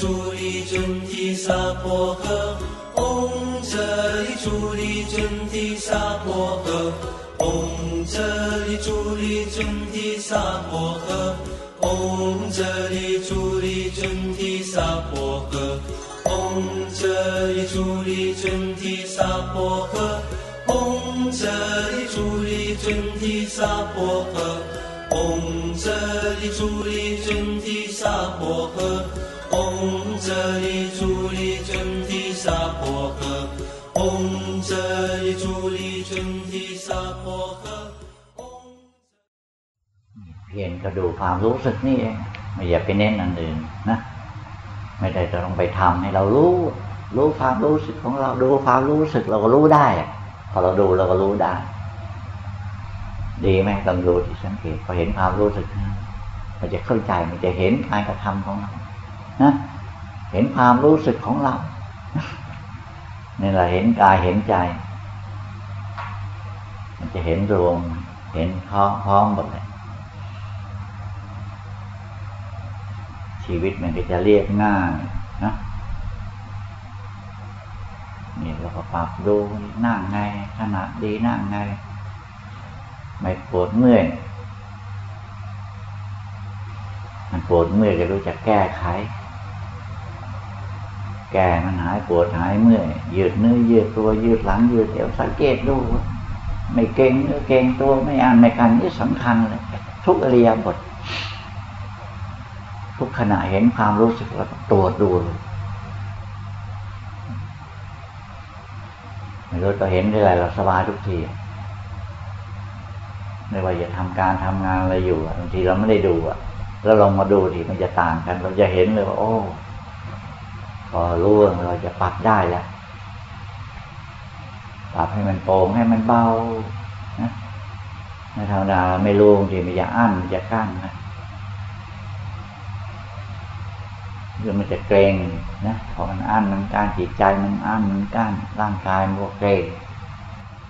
主力准提萨婆诃，嗡这里主力准提萨婆诃，嗡这里主力准提萨婆诃，嗡这里主力准提萨婆诃，嗡这里主力准提萨婆诃，嗡这里主力准提萨婆诃。嗡这里主力准提萨婆诃， 嗡这里主力准提萨婆诃，嗡这里主力准提萨婆诃。เพียรก็ดูความรู้สึกนี่เองไม่อย่าไปเน้นอันอื่นนะ ไม่ได้จะต้องไปทำให้เรารู้ รู้ความรู้สึกของเราดูความรู้สึกเราก็รู้ได้พอเราดูเราก็รู้ได้ดีไหมลองดูที่สังเกตพอเห็นความรู้สึกมันจะเข้าใจมันจะเห็นการกระทำของเรา นะเห็นความรู้สึกของเรานี่แหละเห็นกายเห็นใจ มันจะเห็นรวม เห็นพร้อมพร้อมหมดเลยชีวิตมันก็จะเรียบง่ายนะนี่เราก็ปรับดูนั่งไงขณะดีนั่งไง ไม่ปวดเมื่อยมันปวดเมื่อยก็รู้จักแก้ไข แก้มันหายปวดหายเมื่อยยืดเนื้อยืดตัวยืดหลังยืดเอวสังเกตดู ไม่เก่งเนื้อเก่งตัวไม่อ่านไม่กันนี่สำคัญเลยทุกอริยบท ทุกขณะเห็นความรู้สึกแล้วตรวจดูไม่รู้ตัวเห็นได้ไรเราสบายทุกทีไม่ว่าจะทำการทำงานอะไรอยู่บางทีเราไม่ได้ดูอะแล้วลองมาดูทีมันจะต่างกัน เราจะเห็นเลยว่า โอ้ พอรู้เราจะปรับได้แล้วปรับให้มันโปร่งให้มันเบานะในธรรมดาไม่รู้บางทีมันจะอั้นมันจะกั้นนะหรือมันจะเกรงนะพอมันอั้นมันกั้นจิตใจมันอั้นมันกั้นร่างกายมันก็เกรง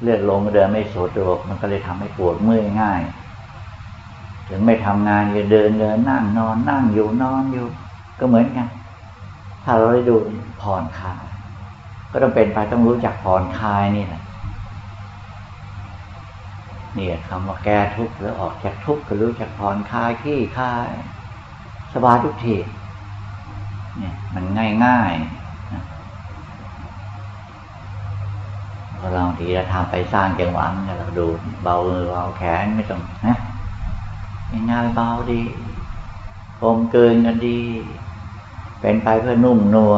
เลือดลงเดินไม่สดวกมันก็เลยทำให้ปวดเมื่อยง่าย ถึงไม่ทำงานจะเดินเดินนั่งนอนนั่งอยู่นอนอยู่ ก็เหมือนกัน ถ้าเราได้ดูผ่อนคลายก็ต้องเป็นไปต้องรู้จักผ่อนคลายนี่แหละนี่คำว่าแก้ทุกข์หรือออกจากทุกข์ก็รู้จักผ่อนคลายขี้คลาย สบายทุกทีเนี่ยมันง่ายง่ายเราทีเราทำไปสร้างจังหวะเราดูเบามือเบาแขนไม่ต้องนะง่ายเบาดีกลมเกินกันดี เป็นไปเพื่อนุ่มนัว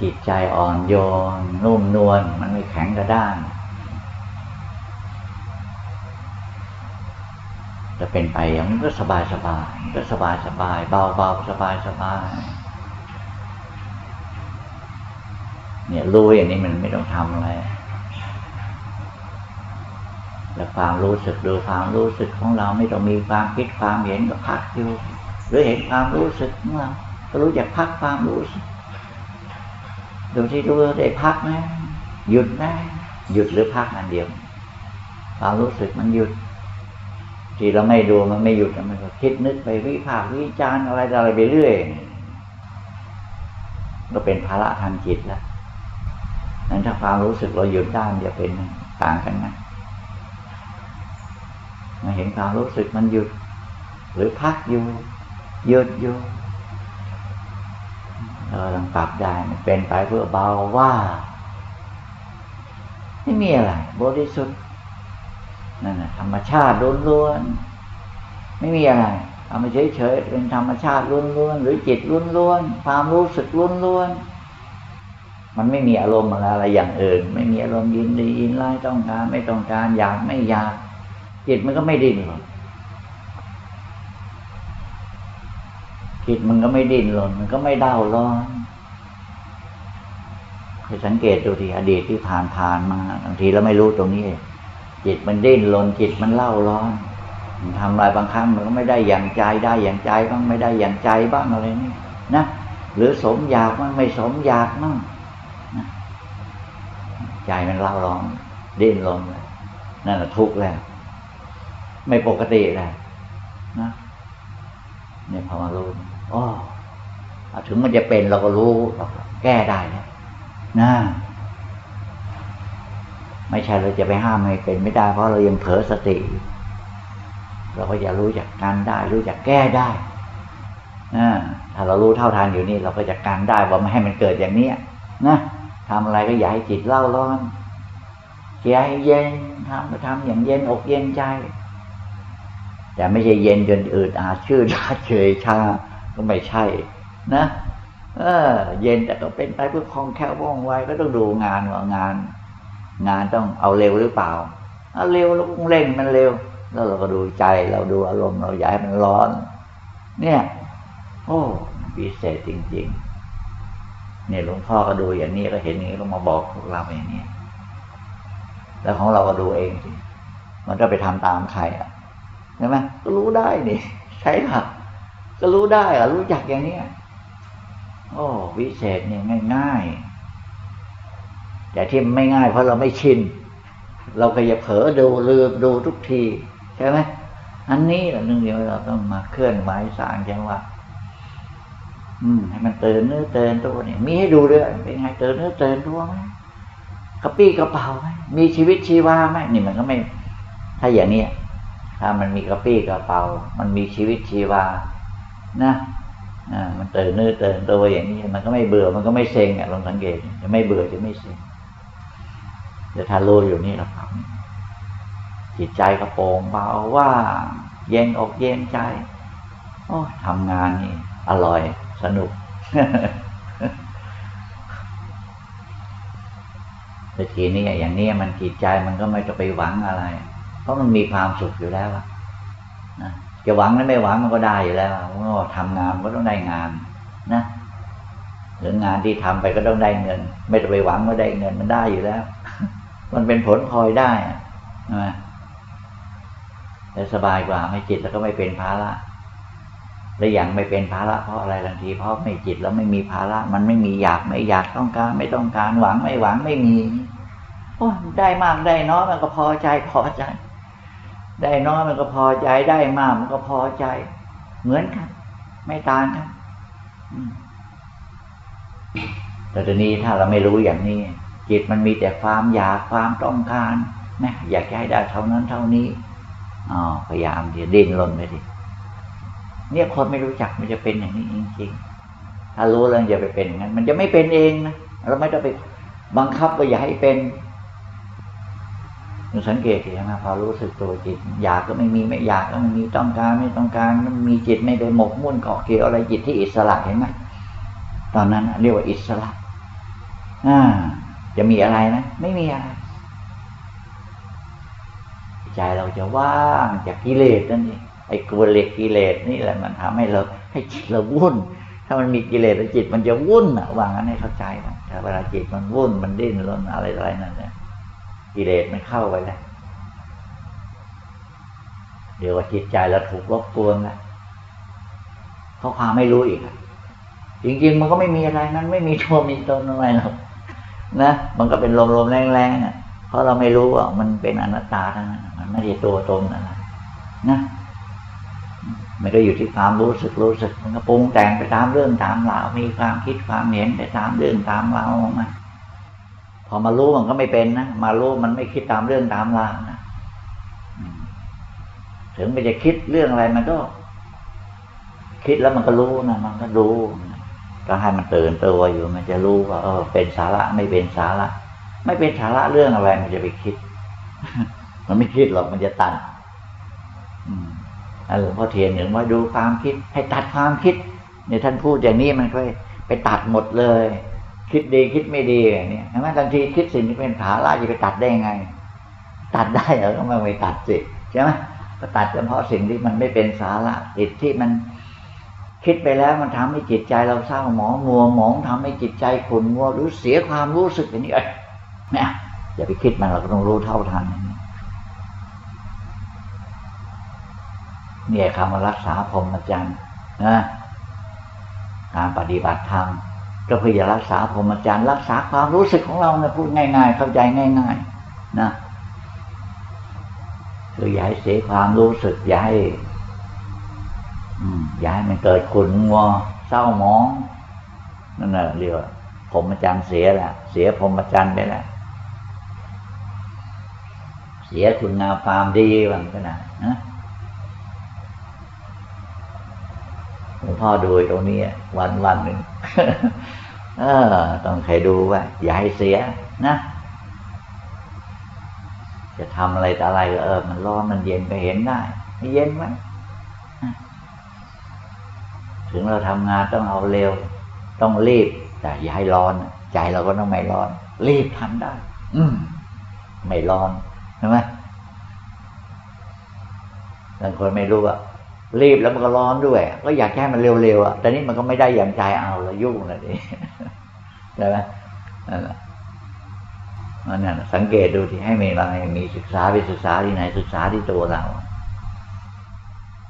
จิตใจอ่อนโยน นุ่มนวลมันไม่แข็งกระด้างจะเป็นไปอย่างนี้ก็สบายสบายก็สบายสบายเบาเบาสบายสบายเนี่ยรู้อย่างนี้มันไม่ต้องทำอะไร แล้วความรู้สึกดูความรู้สึกของเราไม่ต้องมีความคิดความเห็นก็พักอยู่หรือเห็นความรู้สึกของเราก็รู้จักพักความรู้สึกดูที่ดูได้พักไหมหยุดไหมหยุดหรือพักอันเดียวความรู้สึกมันหยุด ที่เราไม่ดูมันไม่หยุดมันก็คิดนึกไปวิพากษ์วิจารณ์อะไรอะไรไปเรื่อยก็เป็นภาระทางจิตแล้วนั้นถ้าความรู้สึกเราหยุดได้มันจะเป็นต่างกันนะ มาเห็นความรู้สึกมันหยุด หรือพักอยู่หยุดอยู่เราลองปรับได้มันเป็นไปเพื่อเบาว่าไม่มีอะไรบริสุทธิ์นั่นแหะธรรมชาติล้วนๆไม่มีอะไรเอามาเฉยๆเป็นธรรมชาติล้วนๆหรือจิตล้วนๆความรู้สึกล้วนๆมันไม่มีอารมณ์อะไรอย่างอื่น ไม่มีอารมณ์ยินดียินไล่ต้องการไม่ต้องการอยากไม่อยาก จิตมันก็ไม่ดิ้นหรอกจิตมันก็ไม่ดิ้นรนมันก็ไม่เด้าร้อนให้สังเกตดูทีอดีตที่ผ่านผ่านมาบางทีเราไม่รู้ตรงนี้ จิตมันดิ้นรนจิตมันเล่าร้อนมันทำอะไรบางครั้งมันก็ไม่ได้อย่างใจได้อย่างใจบ้างไม่ได้อย่างใจบ้างอะไรนี่นะหรือสมอยากบ้างไม่สมอยากบ้างนะใจมันเล่าร้อนดิ้นรนนั่นแหละทุกข์แล้ว ไม่ปกติแล้วนะเนี่ยพอมารู้อ๋อถึงมันจะเป็นเราก็รู้เราแก้ได้นะนะไม่ใช่เราจะไปห้ามให้เป็นไม่ได้ เพราะเรายังเผลอสติ เราก็จะรู้จักการได้ รู้จักแก้ได้นะถ้าเรารู้เท่าทานอยู่นี่ เราก็จะการได้ว่าไม่ให้มันเกิดอย่างเนี้ยนะทำอะไรก็อย่าให้จิตเล่าร้อนใจเย็นทำก็ทำอย่างเย็นอกเย็นใจ แต่ไม่ใช่เย็นจนอืดอาชื่อชาเฉยชาก็ไม่ใช่ นะเออ เย็นแต่ก็เป็นไปเพื่อคล่องแคล่วว่องไวก็ต้องดูงานว่างาน งานต้องเอาเร็วหรือเปล่าเอาเร็วแล้วก็เร่งมันเร็ว แล้วเราก็ดูใจเราดูอารมณ์เราอย่าให้มันร้อน เนี่ย โอ้พิเศษจริง ๆ เนี่ยหลวงพ่อก็ดูอย่างนี้ก็เห็นอย่างนี้ก็มาบอกพวกเราอย่างนี้แล้วของเราก็ดูเองสิมันก็ไปทำตามใครอะ ใช่ไหมก็รู้ได้นี่ใช่ค่ะก็รู้ได้อะรู้จักอย่างเนี้ยโอ้วิเศษเนี่ยง่ายๆแต่ที่ไม่ง่ายเพราะเราไม่ชิน เราก็จะเผลอดูลืมดูทุกทีใช่ไหมอันนี้แหละนึ่งเดียวเราต้องมาเคลื่อนไหวสารจังหวะอืมให้มันเตือนเนื้อเตือนตัวเนี่ยมีให้ดูด้วยเป็นไงเตือนเนื้อเตือนตัวไหมกระปี้กระเป๋าไหมมีชีวิตชีวาไหมนี่มันก็ไม่ ถ้าอย่างเนี้ย ถ้ามันมีกระปี้กระเป๋า มันมีชีวิตชีวา นะอ่ามันเตือนเนื้อเตือนตัวอย่างนี้มันก็ไม่เบื่อมันก็ไม่เซ็งอะลองสังเกตจะไม่เบื่อจะไม่เซ็งจะทารู้อยู่นี่แหละครับจิตใจกระโปรงเบาว่าเย็นอกเย็นใจโอ้ทำงานนี่ อร่อยสนุกแต่ทีนี้อย่างนี้มันจิตใจมันก็ไม่จะไปหวังอะไร ราะมันมีความสุขอยู่แล้วนะจะหวังหรือไม่หวังมันก็ได้อยู่แล้วว่าทำงานก็ต้องได้งานนะหรืองานที่ทำไปก็ต้องได้เงิน ไม่ต้องไปหวังว่าได้เงินมันได้อยู่แล้ว มันเป็นผลพลอยได้นะแต่สบายกว่าไม่จิตแล้วก็ไม่เป็นภาระและอย่างไม่เป็นภาระเพราะอะไรบางทีเพราะไม่จิตแล้วไม่มีภาระมันไม่มีอยากไม่อยากต้องการ ไม่ต้องการหวังไม่หวังไม่มีโอ้ได้มากได้น้อยมันก็พอใจพอใจ ได้น้อยมันก็พอใจได้มากมันก็พอใจ เหมือนกัน ไม่ต่างกันแต่ตอนนี้ถ้าเราไม่รู้อย่างนี้ จิตมันมีแต่ความอยากความต้องการนะอยากให้ได้เท่านั้นเท่านี้อ๋อพยายามจะดิ้นรนไปดิเนี่ยคนไม่รู้จักมันจะเป็นอย่างนี้จริงๆถ้ารู้แล้วอย่าไปเป็นอย่างนั้น มันจะไม่เป็นเองนะเราไม่ต้องไปบังคับว่าอย่าให้เป็น เราสังเกตเห็นไหมพอรู้สึกตัวจิต อยากก็ไม่มีไม่อยากก็ไม่มีต้องการไม่ต้องการมันมีจิตไม่ไปหมกมุ่นเกาะเกี่ยวอะไรจิตที่อิสระเห็นไหมตอนนั้นเรียกว่าอิสระอ่าจะมีอะไรนะไม่มีอะไรใจเราจะว่างจากกิเลสนั่นเองไอ้กลัวเหล็กกิเลสนี่แหละมันทำให้เราให้จิตเราวุ่น ถ้ามันมีกิเลสแล้วจิตมันจะวุ่นอะวางนั้นให้เข้าใจนะถ้าเวลาจิตมันวุ่นมันดิ้นรนอะไรอะไรนั่นเนี่ย กิเลสมันเข้าไปแล้วเดี๋ยวว่าจิตใจเราถูกรบกวนแล้วเพราะความไม่รู้อีกจริงๆ มันก็ไม่มีอะไรนั้น ไม่มีตัวมีตนอะไรหรอกนะมันก็เป็นลมๆแรงๆอะเพราะเราไม่รู้ว่ามันเป็นอนัตตาทั้งนั้นมันไม่ใช่ตัวตนอะไรนะมันก็อยู่ที่ความรู้สึกรู้สึก มันก็ปรุงแต่งไปตามเรื่องตามราว มีความคิดความเห็นไปตามเรื่องตามราวมา พอมารู้มันก็ไม่เป็นนะมารู้มันไม่คิดตามเรื่องตามราวนะถึงมันจะคิดเรื่องอะไรมันก็ คิดแล้วมันก็รู้นะมันก็รู้ก็ให้มันตื่นตัวอยู่ มันจะรู้ว่าเออเป็นสาระไม่เป็นสาระ ไม่เป็นสาระเรื่องอะไร มันจะไปคิด มันไม่คิดหรอกมันจะตัดอืมหลวงพ่อเทียนอย่งว่าดูความคิด ให้ตัดความคิดเนี่ยท่านพูดอย่างนี้มันก็ไปตัดหมดเลย คิดดีคิดไม่ดีเนี่ยใช่ไหมบางทีคิดสิ่งที่เป็นขาล่าจะไปตัดได้ยังไง ตัดได้เหรอก็ไม่ไปตัดสิใช่ไหมก็ตัดเฉพาะสิ่งที่มันไม่เป็นสาระติดที่มันคิดไปแล้วมันทำให้จิตใจเราเศร้าหมองมัวหมองทำให้จิตใจขุ่นมัวหรือเสียความรู้สึกอย่างนี้เอ้ยเนี่ยอย่าไปคิดมันเราก็ต้องรู้เท่าทันเนี่ยคำว่ารักษาพรหมจรรย์นะการปฏิบัติธรรม ก็เพื่อจะรักษาพรหมจรรย์รักษาความรู้สึกของเราเนี่ยพูดง่ายๆ เข้าใจง่าย ๆ นะคืออย่าให้เสียความรู้สึกอย่าให้อย่าให้มันเกิดขุนงัวเศร้าหมองนั่นแหละเรียกว่าพรหมจรรย์เสียแหละเสียพรหมจรรย์ไปแล้วเสียคุณงามความดีวันขนาดนะ ลวงพ่อดูตรงนี้วันวันหนึ่งเออ ต้องใครดูว่า อย่าให้เสียนะ จะทำอะไรแต่อะไรเออ มันร้อนมันเย็นก็เห็นได้ไม่เย็นไหมถึงเราทำงานต้องเอาเร็ว ต้องรีบ แต่อย่าให้ร้อน ใจเราก็ต้องไม่ร้อน รีบทำได้ อืมไม่ร้อนใช่ไหมบางคนไม่รู้ว่า รีบแล้วมันก็ร้อนด้วย ก็อยากให้มันเร็วๆอะแต่นี้มันก็ไม่ได้อย่างใจเอาแล้วยุ่งเลยดิใช่ไหมนั่นแหละนั่นสังเกตดูที่ให้มีอะไรมีศึกษาไปศึกษาที่ไหนศึกษาที่ตัวเรา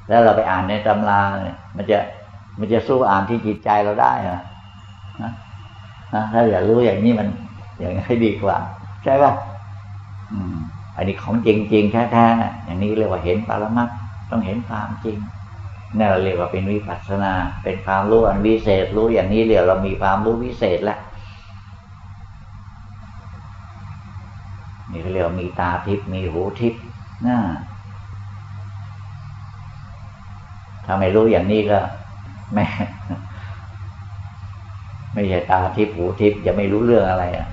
แล้วเราไปอ่านในตำราเนี่ยมันจะมันจะสู้อ่านที่จิตใจเราได้เหรอถ้าอยากรู้อย่างนี้มันอย่างนี้ดีกว่า ใช่ป่ะอืมอันนี้ของจริงๆแท้ๆอย่างนี้เรียกว่าเห็นปรมัต ต้องเห็นความจริงนี่เราเรียกว่าเป็นวิปัสสนา เป็นความรู้อันวิเศษ รู้อย่างนี้เรียกเรามีความรู้วิเศษแล้วนี่เขาเรียกว่ามีตาทิพย์มีหูทิพย์นะถ้าไม่รู้อย่างนี้ก็ไม่ไม่ใช่ตาทิพย์หูทิพย์จะไม่รู้เรื่องอะไรอะ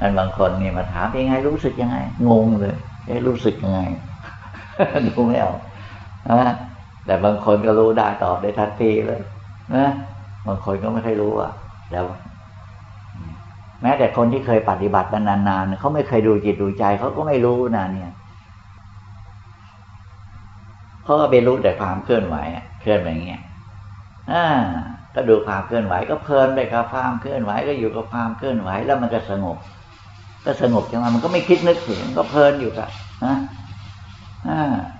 นั่นบางคนนี่มาถามยังไงรู้สึกยังไง งงเลยเอ๊ะรู้สึกยังไงดูไม่ออก นะแต่บางคนก็รู้ได้ตอบได้ทันทีเลยนะบางคนก็ไม่ค่อยรู้อะแล้วแม้แต่คนที่เคยปฏิบัติมานานๆเขาไม่เคยดูจิตดูใจเขาก็ไม่รู้นะเนี่ยเขาก็ไปรู้แต่ความเคลื่อนไหวเคลื่อนแบบนี้ยอ่าก็ดูความเคลื่อนไหว ก็เพลินไปกับความเคลื่อนไหว ก็อยู่กับความเคลื่อนไหว แล้วมันก็สงบ ก็สงบจังมันก็ไม่คิดนึกถึงก็เพลินอยู่กับนะ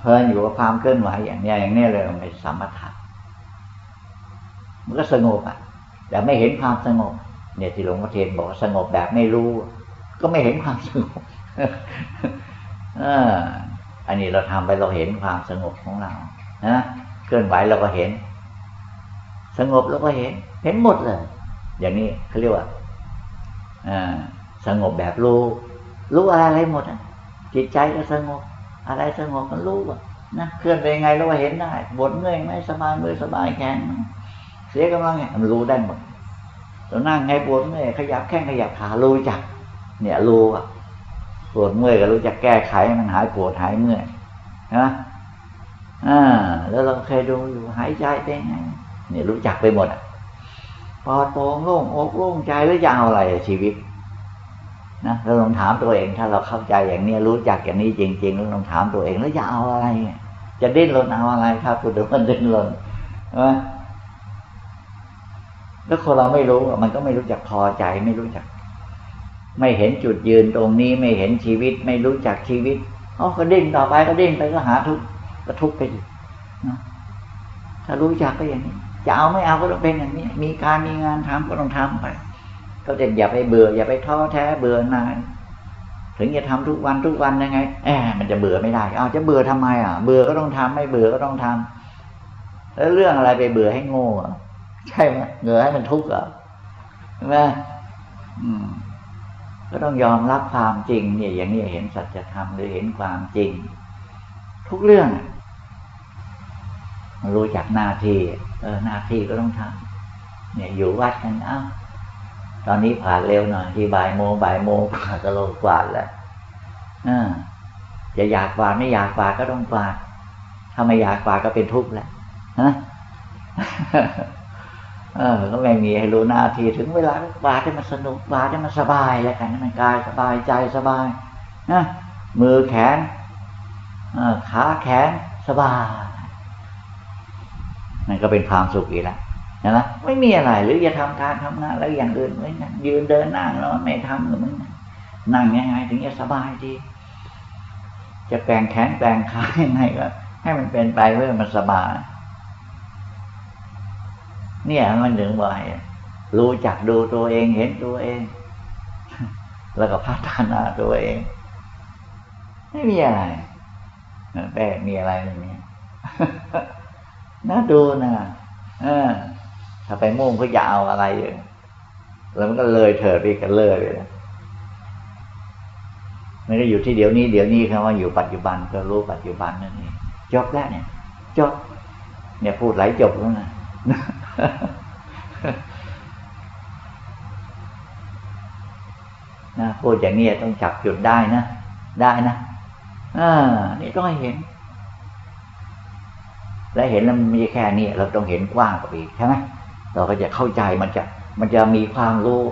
เพลินอยู่กับความเคลื่อนไหวอย่างนี้อย่างนี้เลยมันเป็นสมถะมันก็สงบอะ แต่ไม่เห็นความสงบ เนี่ยที่หลวงพ่อเทียนบอกสงบแบบไม่รู้ ก็ไม่เห็นความสงบอันนี้เราทำไปเราเห็นความสงบของเรานะเคลื่อนไหวเราก็เห็น สงบเราก็เห็น เห็นหมดเลย อย่างนี้เขาเรียกว่าสงบแบบรู้ รู้อะไรอะไรหมดอะจิตใจก็สงบ อะไรสงบมันรู้ว่านะเคลื่อนไปยังไงเราก็เห็นได้บดเมื่อยไหมสบายมือสบายแขนเสียกำลังไงมันรู้ได้หมดเรานั่งไงปวดเมื่อยขยับแข้งขยับขารู้จัก เนี่ยรู้อะปวดเมื่อยก็รู้จักแก้ไขมันหายปวดหายเมื่อยนะอ่าแล้วเราเคยดูอยู่หายใจเป็นไงเนี่ยรู้จักไปหมดอะปอดโปร่งโล่งอกโล่งใจแล้วจะเอาอะไรชีวิต นะเราลองถามตัวเอง ถ้าเราเข้าใจอย่างนี้รู้จักอย่างนี้จริงๆแล้วลองถามตัวเองแล้วจะเอาอะไร จะดิ้นรนเอาอะไรครับคุณดูมันดิ้นรนใช่ไหมแล้วคนเราไม่รู้มันก็ไม่รู้จักพอใจไม่รู้จัก ไม่เห็นจุดยืนตรงนี้ไม่เห็นชีวิต ไม่รู้จักชีวิตอ๋อก็ดิ้นต่อไปก็ดิ้นไปก็หาทุกข์ก็ทุกข์ไปอยู่ถ้ารู้จักก็อย่างนี้ จะเอาไม่เอาก็ต้องเป็นอย่างนี้ มีการมีงานทำก็ต้องทำไป ก็จะอย่าไปเบื่อ อย่าไปท้อแท้เบื่อนายถึงจะทำทุกวันทุกวันยังไงแอบมันจะเบื่อไม่ได้เอาจะเบื่อทำไมอะเบื่อก็ต้องทำไม่เบื่อก็ต้องทำแล้วเรื่องอะไรไปเบื่อให้โง่ใช่ไหมเบื่อให้มันทุกข์อะใช่ไหมก็ต้องยอมรับความจริง เนี่ย อย่างนี้เห็นสัจธรรมหรือเห็นความจริง ทุกเรื่องรู้จักหน้าที่เออหน้าที่ก็ต้องทำเนี่ยอยู่วัดกันอ้า ตอนนี้ผ่านเร็วหน่อยที่บ่ายโมงบ่ายโมงผ่านก็ลงกวาดแล้วจะอยากกวาดไม่อยากกวาดก็ต้องกวาดถ้าไม่อยากกวาดก็เป็นทุกข์แหละฮะเออก็ไม่มีให้รู้หน้าที่ถึงเวลาบาดให้มันสนุกบาดให้มันสบายแล้วกันให้มันกายสบายใจสบายนะมือแขนขาแขนสบายนั่นก็เป็นความสุขอีกแล้ว นะไม่มีอะไรหรือจะทำการทำงานแล้วอย่างอื่นไม่นั่งยืนเดินนั่งแล้วไม่ทำหรือไม่นั่งยังไงถึงจะสบายดี จะแปลงแขนแปลงขายังไงก็ ให้มันเป็นไปเพื่อมันสบาย เนี่ยมันถึงว่ารู้จักดูตัวเองเห็นตัวเอง แล้วก็พัฒนาตัวเอง ไม่มีอะไรแต่มีอะไรไม่มีน่าดูนะเออ ถ้าไปมุ่งเพื่อจะเอาอะไรอยู่แล้วมันก็เลยเถิดไปกันเลยไปมันก็อยู่ที่เดี๋ยวนี้ เดี๋ยวนี้คำว่าอยู่ปัจจุบันก็รู้ปัจจุบันนั่นเองจบแล้วเนี่ยจบเนี่ยพูดหลายจบแล้วนะนะพูดอย่างนี้ต้องจับจุดได้นะ ได้นะอ่านี่ต้องให้เห็น และเห็นแล้วมันมีแค่นี้เราต้องเห็นกว้างกว่าอีกใช่ไหม เราก็จะเข้าใจมันจะมันจะมีความรู้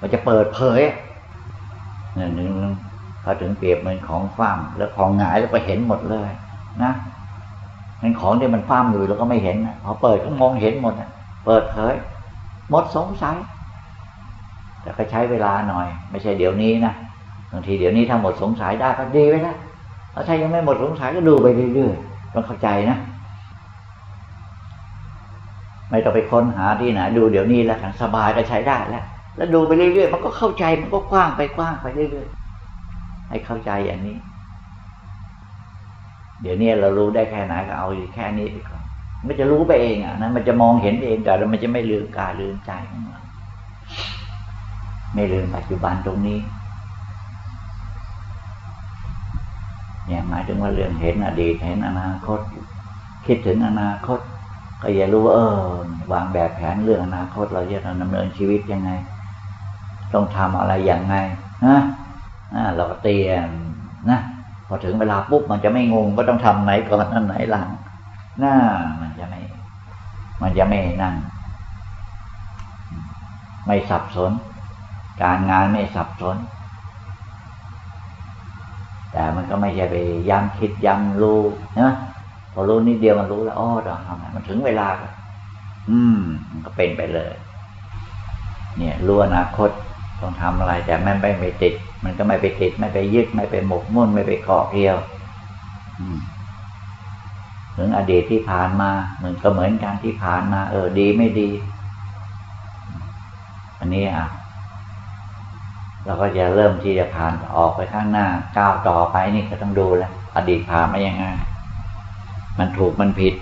มันจะเปิดเผยนี่หนึ่งพอถึงเปรียบเหมือนของฟ้ามแล้วของหงายแล้วก็เห็นหมดเลย นะมันของที่มันฟ้ามอยู่เราก็ไม่เห็นพอเปิดก็มองเห็นหมดเปิดเผยหมดสงสัยแต่ก็ใช้เวลาหน่อย ไม่ใช่เดี๋ยวนี้นะบางทีเดี๋ยวนี้ถ้าหมดสงสัยได้ก็ดีไปแล้วถ้ายังไม่หมดสงสัยก็ดูไปเรื่อยๆต้องเข้าใจนะ ไม่ต้องไปค้นหาที่ไหนดูเดี๋ยวนี้แล้วสบายก็ใช้ได้แล้ว แล้วดูไปเรื่อยๆมันก็เข้าใจมันก็กว้างไปกว้างไปเรื่อยๆให้เข้าใจอย่างนี้ เดี๋ยวนี้เรารู้ได้แค่ไหนก็เอาอยู่แค่นี้ไปก่อนมันจะรู้ไปเองอะนะมันจะมองเห็นเองแต่มันจะไม่ลืมกายลืมใจของเราไม่ลืมปัจจุบันตรงนี้ เนี่ยหมายถึงว่าเรื่องเห็นอดีตเห็นอนาคต คิดถึงอนาคต ก็อย่ารู้ว่าเออวางแบบแผนเรื่องอนาคตเราจะดำเนินชีวิตยังไง ต้องทำอะไรอย่างไงนะเราก็เตรียมนะพอถึงเวลาปุ๊บมันจะไม่งงก็ต้องทำไหนก่อนอันไหนหลังน่ามันจะไม่ มันจะไม่นั่งไม่สับสน การงานไม่สับสน แต่มันก็ไม่ใช่ไปย้ำคิดย้ำรู้นะ พอรู้นิดเดียวมันรู้แล้วอ๋อเราทำมันถึงเวลา อืม มันก็เป็นไปเลย เนี่ยรู้อนาคตต้องทำอะไร แต่ไม่ไปไปติด มันก็ไม่ไปติด ไม่ไปยึดไม่ไปหมกมุ่นไม่ไปเกาะเกี่ยวถึงอดีตที่ผ่านมามันก็เหมือนกันที่ผ่านมา เออ ดีไม่ดี อันนี้อะเราก็จะเริ่มที่จะผ่านออกไปข้างหน้าก้าวต่อไปนี่ก็ต้องดูแลอดีตผ่านมายังไง มันถูกมันผิด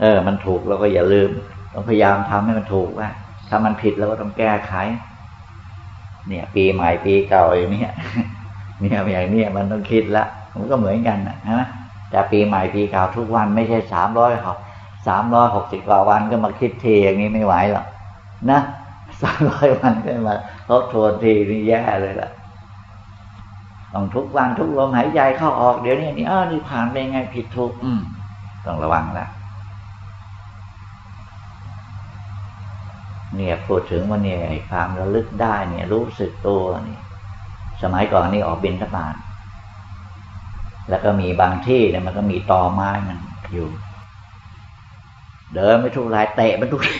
เออ มันถูกเราก็อย่าลืม ต้องพยายามทำให้มันถูกว่า ถ้ามันผิดเราก็ต้องแก้ไข เนี่ย ปีใหม่ปีเก่าอย่างนี้เนี่ยอย่างนี้มันต้องคิดละมันก็เหมือนกันนะฮะแต่ปีใหม่ปีเก่าทุกวันไม่ใช่สามร้อยเขาสามร้อยหกสิบกว่าวันก็มาคิดทีอย่างนี้ไม่ไหวหรอกนะสามร้อยวันก็มาทบทวนทีนี่แย่เลยล่ะต้องทุกวันทุกลมหายใจเข้าออกเดี๋ยวนี้นี่อ้านี่ผ่านไปไงผิดถูกอืม ต้องระวังละเนี่ยพูดถึงว่าเนี่ยความระลึกได้เนี่ย รู้สึกตัวนี่สมัยก่อนนี่ออกบินทบาทแล้วก็มีบางที่เนี่ยมันก็มีตอไม้มันอยู่ เดินไม่ทุกรายเตะมันทุกที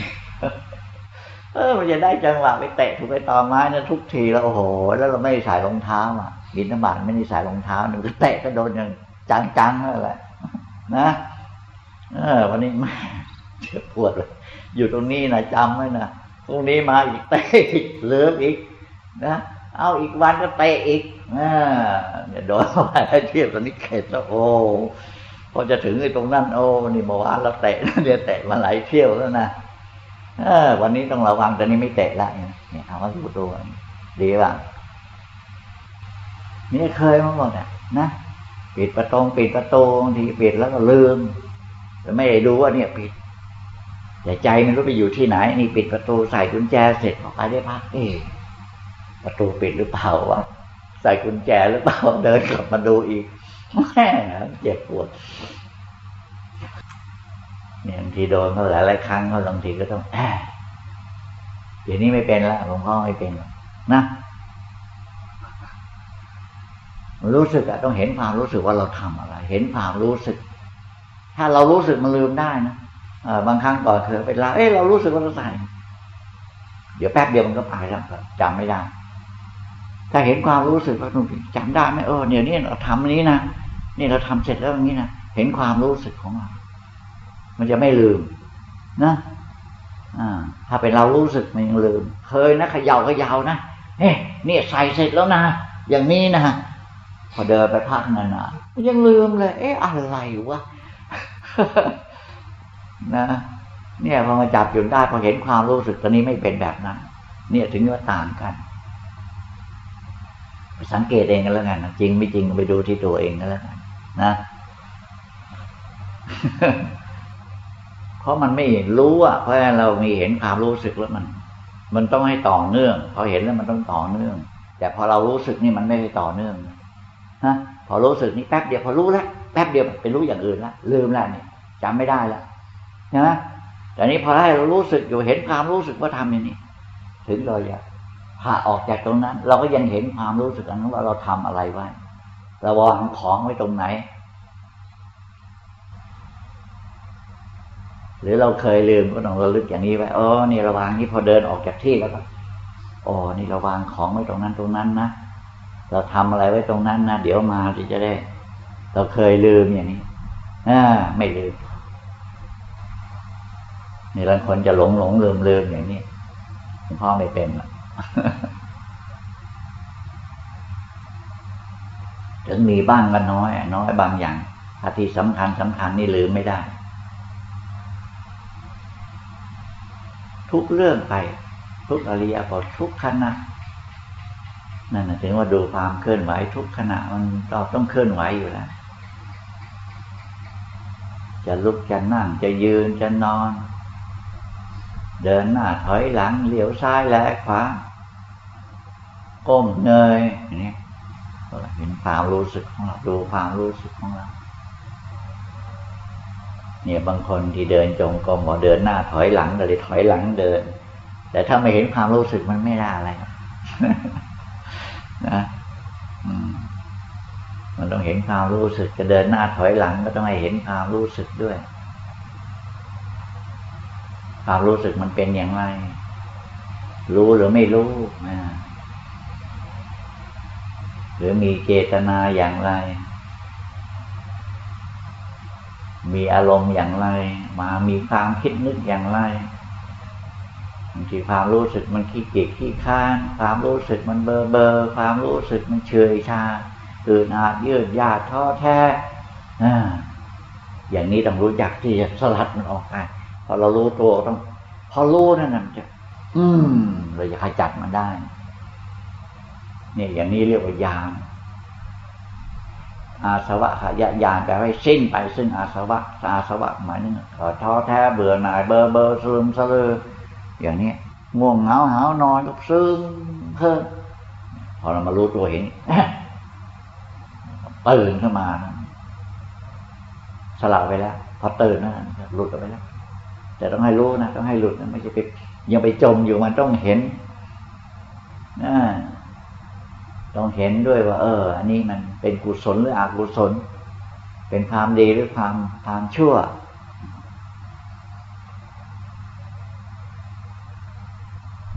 เออมันจะได้จังหวะไปเตะถูกไปตอไม้นะทุกทีแล้วโอ้โห แล้วเราไม่ใส่รองเท้าอะบินทบาทไม่ได้ใส่รองเท้าหนึ่งก็เตะก็โดนอย่างจังๆนั่นแหละนะ เออ วันนี้แม่เจ็บปวดเลยอยู่ตรงนี้นะจำไว้นะพรุ่งนี้มาอีกเตะอีกเลืออีกนะเอาอีกวันก็เตะอีกอ่าเนี่ยโดนมาเทียบตอนนี้เข็ดแล้วโอ้พอจะถึงไอ้ตรงนั้น โอ้นี่เมื่อวานเราเตะเนี่ยเตะมาหลายเที่ยวแล้วนะเออ วันนี้ต้องระวังตอนนี้ไม่เตะละเนี่ยเอาว่าดูตัวดีป่ะนี่เคยมาหมดอะนะปิดประตูปิดประตูบางทีปิดแล้วก็ลืม แต่ไม่ได้ดูว่าเนี่ยปิด แต่ใจมันรู้ไปอยู่ที่ไหน นี่ปิดประตูใส่กุญแจเสร็จออกไปได้พักเอประตูปิดหรือเปล่าวะใส่กุญแจหรือเปล่าเดินกลับมาดูอีกแม่เจ็บปวดเนี่ยบางทีโดนก็หลายหลายครั้งก็บางทีก็ต้องแอบเดี๋ยวนี้ไม่เป็นแล้วหลวงพ่อไม่เป็นนะรู้สึกอะต้องเห็นความรู้สึกว่าเราทำอะไร เห็นความรู้สึก ถ้าเรารู้สึกมันลืมได้นะบางครั้งก่อนเคยไปลาเอ้เรารู้สึกว่าเราใส่เดี๋ยวแป๊บเดียวมันก็ไปแล้วจำไม่ได้ ถ้าเห็นความรู้สึกว่านุ่จำได้ไหมเออเดี๋ยวนี้เราทำนี้นะนี่เราทำเสร็จแล้วอย่างนี้นะเห็นความรู้สึกของเรา มันจะไม่ลืม นะอ่าถ้าเป็นเรารู้สึกมันยังลืม เคยนะขยาวขยาวนะเฮ้เนี่ยใส่เสร็จแล้วนะอย่างนี้นะพอเดินไปพักนานๆยังลืมเลย เอ๊ะอะไรวะ นะ เนี่ยพอมาจับจุดได้พอเห็นความรู้สึกตอนนี้ไม่เป็นแบบนั้น เนี่ยถึงว่าต่างกัน สังเกตเองกันแล้วกันจริงไม่จริงไปดูที่ตัวเองกันแล้วกันนะเพราะมันไม่รู้อะเพราะเรามีเห็นความรู้สึกแล้วมัน มันต้องให้ต่อเนื่อง พอเห็นแล้วมันต้องต่อเนื่อง แต่พอเรารู้สึกนี่มันไม่ได้ต่อเนื่องนะพอรู้สึกนี่แป๊บเดียวพอรู้แล้ว แป๊บเดียวไปรู้อย่างอื่นล้วลืมแล้วเนี่ยจำไม่ได้แล้วใช่ไหมแต่นี้พอให้เรารู้สึกอยู่เห็นความรู้สึกว่าทำอย่างนี้ ถึงเลยอะพาออกจากตรงนั้น เราก็ยังเห็นความรู้สึกอันนั้นว่าเราทำอะไรไว้เราวางของไว้ตรงไหน หรือเราเคยลืมก็ต้องระลึกอย่างนี้ไว้อ๋อนี่ระวางนี้พอเดินออกจากที่แล้วก็อ๋อนี่ราวางของไว้ตรงนั้นตรงนั้นนะเราทำอะไรไว้ตรงนั้นนะเดี๋ยวมาที่จะได้ เราเคยลืมอย่างนี้อ่าไม่ลืมนี่บางคนจะหลงหลงลืมลืมอย่างนี้หลวงพ่อไม่เป็นถึงมีบ้างก็น้อย น้อยบางอย่างถ้าที่สำคัญสำคัญนี่ลืมไม่ได้ ทุกเรื่องไป ทุกอริยบททุกขณะนั่นถึงว่าดูความเคลื่อนไหวทุกขณะมันเราต้องเคลื่อนไหวอยู่แล้ว จะลุกจะนั่งจะยืนจะนอน เดินหน้าถอยหลังเหลียวซ้ายแลขวาก้มเงยอย่างนี้เห็นความรู้สึกของเราดูความรู้สึกของเราเนี่ยบางคนที่เดินจงกรมบอกเดินหน้าถอยหลังเลยถอยหลังเดิน แต่ถ้าไม่เห็นความรู้สึกมันไม่ได้อะไรนะ มันต้องเห็นความรู้สึกจะเดินหน้าถอยหลังก็ต้องให้เห็นความรู้สึกด้วย ความรู้สึกมันเป็นอย่างไร รู้หรือไม่รู้นะหรือมีเจตนาอย่างไร มีอารมณ์อย่างไร มามีความคิดนึกอย่างไรบางทีความรู้สึกมันขี้เกียจขี้ค้าน ความรู้สึกมันเบอเบอความรู้สึกมันเฉยชา ตื่นอาจยืดยาดท้อแท้อย่างนี้ต้องรู้จักที่จะสลัดมันออกไปพอเรารู้ตัวต้อง พอรู้นั่นมันจะ อืมเราจะขจัดมันได้ เนี่ยอย่างนี้เรียกว่ายานอาสวะขยะยานแปลว่าสิ้นไปซึ่งอาสวะอาสวะหมายถึงท้อแท้เบื่อหน่ายเบอร์เบอร์ซึมซลืออย่างนี้ง่วงเหงาหานอนก็ซึมเพิ่มพอเรามารู้ตัวเห็น ตื่นขึ้นมาสลับไปแล้ว พอตื่นนั่นหลุดออกไปแล้ว แต่ต้องให้รู้นะต้องให้หลุดนะไม่ใช่ไปยังไปจมอยู่มันต้องเห็นนะต้องเห็นด้วยว่า เออ อันนี้มันเป็นกุศลหรืออกุศล เป็นความดีหรือความความชั่ว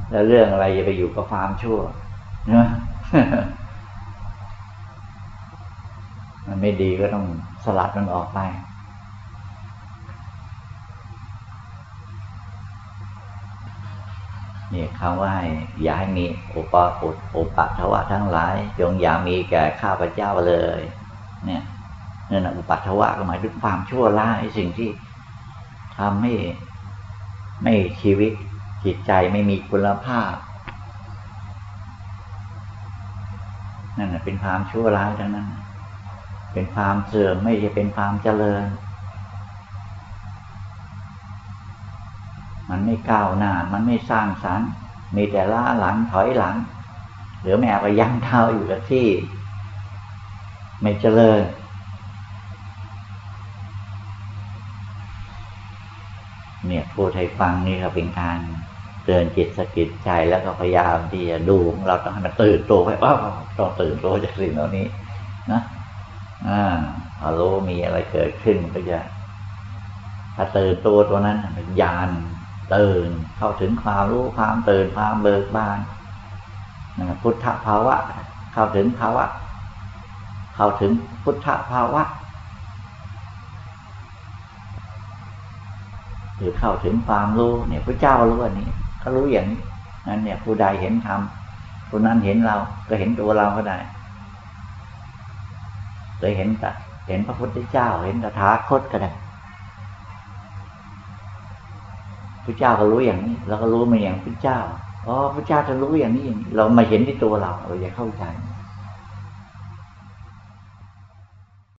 แล้วเรื่องอะไรจะไปอยู่กับความชั่วนะ มันไม่ดีก็ต้องสลัดมันออกไป นี่คำว่าอย่าให้มีอุปอุอุปทวะทั้งหลาย จงอย่ามีแก่ข้าพเจ้าเลย เนี่ยนั่นอุปัทวะก็หมายถึงความชั่วร้ายสิ่งที่ทำให้ไม่ชีวิตจิตใจไม่มีคุณภาพ นั่นเป็นความชั่วร้ายทั้งนั้น เป็นความเสื่อมไม่ใช่เป็นความเจริญ มันไม่ก้าวหน้า มันไม่สร้างสรรค์มีแต่ล้าหลังถอยหลัง หรือแม้ไปยั้งเท้าอยู่กับที่ ไม่เจริญ เนี่ยพูดให้ฟังนี่ก็เป็นการเตือนจิตสกิดใจแล้วก็พยายามที่จะดูของเราต้องให้มันตื่นตัวไปว่าต้องตื่นตัวจากสิ่งเหล่านี้นะ อ่าพอรู้มีอะไรเกิดขึ้นก็จะถ้าตื่นตัวตัวนั้นมันยานตื่นเข้าถึงความรู้ความตื่นความเบิกบานนะพุทธภาวะ เข้าถึงภาวะ เข้าถึงพุทธภาวะหรือเข้าถึงความรู้เนี่ยพระเจ้ารู้อันนี้ก็รู้อย่างนี้นั้นเนี่ยผู้ใดเห็นธรรมผู้นั้นเห็นเราก็เห็นตัวเราก็ได้ เลยเห็นแต่เห็นพระพุทธเจ้า เห็นตถาคตก็ได้พระเจ้าก็รู้อย่างนี้เราก็รู้มาอย่างพระเจ้าอ๋อพระเจ้าจะรู้อย่างนี้อย่างนี้ เรามาเห็นที่ตัวเราเราอย่าเข้าใจ